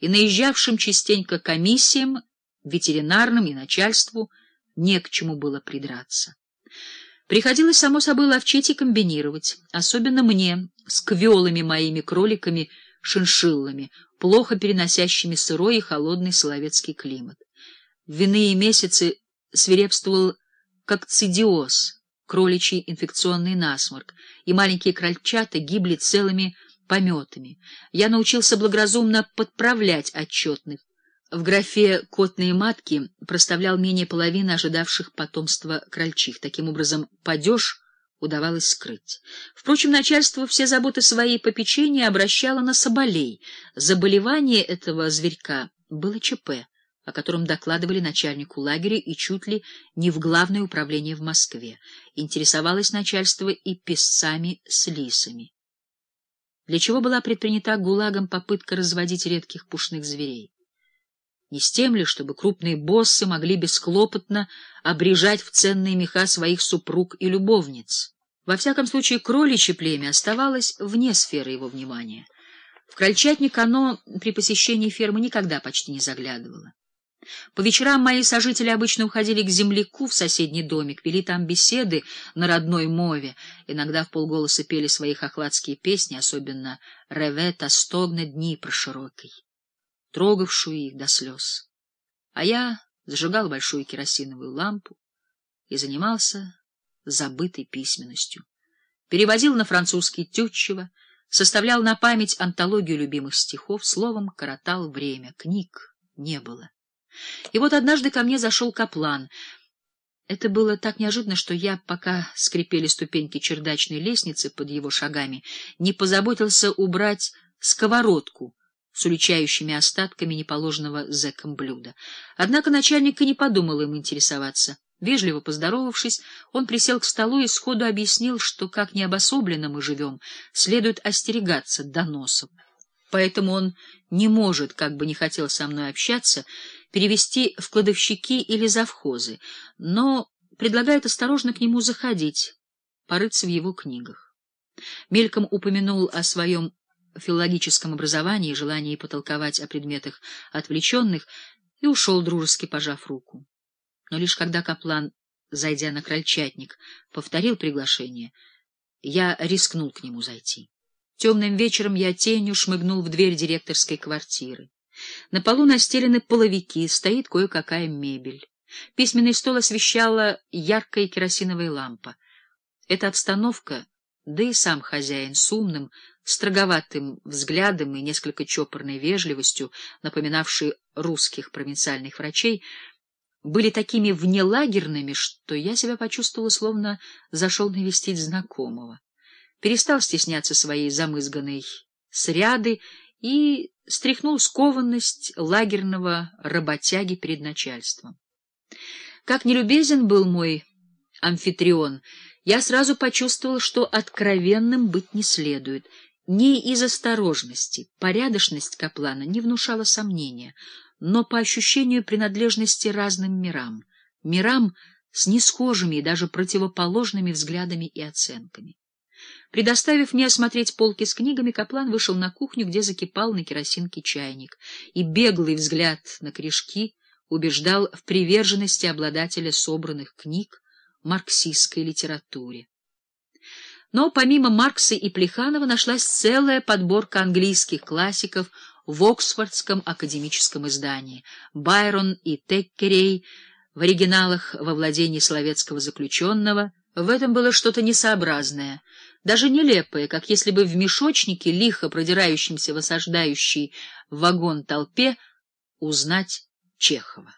и наезжавшим частенько комиссиям, ветеринарным и начальству не к чему было придраться. Приходилось, само собой, ловчить и комбинировать, особенно мне, с квелыми моими кроликами-шиншиллами, плохо переносящими сырой и холодный соловецкий климат. В иные месяцы свирепствовал кокцидиоз, кроличий инфекционный насморк, и маленькие крольчата гибли целыми пометами. Я научился благоразумно подправлять отчетных. В графе «котные матки» проставлял менее половины ожидавших потомства крольчих. Таким образом, падеж удавалось скрыть. Впрочем, начальство все заботы своей попечения обращало на соболей. Заболевание этого зверька было ЧП, о котором докладывали начальнику лагеря и чуть ли не в главное управление в Москве. Интересовалось начальство и песцами с лисами для чего была предпринята ГУЛАГом попытка разводить редких пушных зверей. Не с тем ли, чтобы крупные боссы могли бесхлопотно обрежать в ценные меха своих супруг и любовниц. Во всяком случае, кроличье племя оставалось вне сферы его внимания. В крольчатник оно при посещении фермы никогда почти не заглядывало. По вечерам мои сожители обычно уходили к земляку в соседний домик, вели там беседы на родной мове, иногда в полголоса пели свои хохладские песни, особенно «Ревета стогна дни про широкой», трогавшую их до слез. А я зажигал большую керосиновую лампу и занимался забытой письменностью. Переводил на французский Тютчева, составлял на память антологию любимых стихов, словом, коротал время, книг не было. И вот однажды ко мне зашел каплан. Это было так неожиданно, что я, пока скрипели ступеньки чердачной лестницы под его шагами, не позаботился убрать сковородку с уличающими остатками неположенного зэком блюда. Однако начальник и не подумал им интересоваться. Вежливо поздоровавшись, он присел к столу и сходу объяснил, что, как необособленно мы живем, следует остерегаться доносов. Поэтому он не может, как бы не хотел со мной общаться, перевести в кладовщики или завхозы, но предлагает осторожно к нему заходить, порыться в его книгах. Мельком упомянул о своем филологическом образовании и желании потолковать о предметах отвлеченных и ушел, дружески пожав руку. Но лишь когда Каплан, зайдя на крольчатник, повторил приглашение, я рискнул к нему зайти. Темным вечером я тенью шмыгнул в дверь директорской квартиры. На полу настелены половики, стоит кое-какая мебель. Письменный стол освещала яркая керосиновая лампа. Эта обстановка, да и сам хозяин с умным, строговатым взглядом и несколько чопорной вежливостью, напоминавший русских провинциальных врачей, были такими внелагерными, что я себя почувствовала, словно зашел навестить знакомого. Перестал стесняться своей замызганной сряды и стряхнул скованность лагерного работяги перед начальством. Как нелюбезен был мой амфитрион, я сразу почувствовал, что откровенным быть не следует. Не из осторожности, порядочность Каплана не внушала сомнения, но по ощущению принадлежности разным мирам, мирам с несхожими и даже противоположными взглядами и оценками. Предоставив мне осмотреть полки с книгами, Каплан вышел на кухню, где закипал на керосинке чайник, и беглый взгляд на корешки убеждал в приверженности обладателя собранных книг марксистской литературе. Но помимо Маркса и Плеханова нашлась целая подборка английских классиков в Оксфордском академическом издании. Байрон и Теккерей в оригиналах во владении словецкого заключенного. В этом было что-то несообразное — даже нелепое, как если бы в мешочнике, лихо продирающемся в осаждающий вагон толпе, узнать Чехова.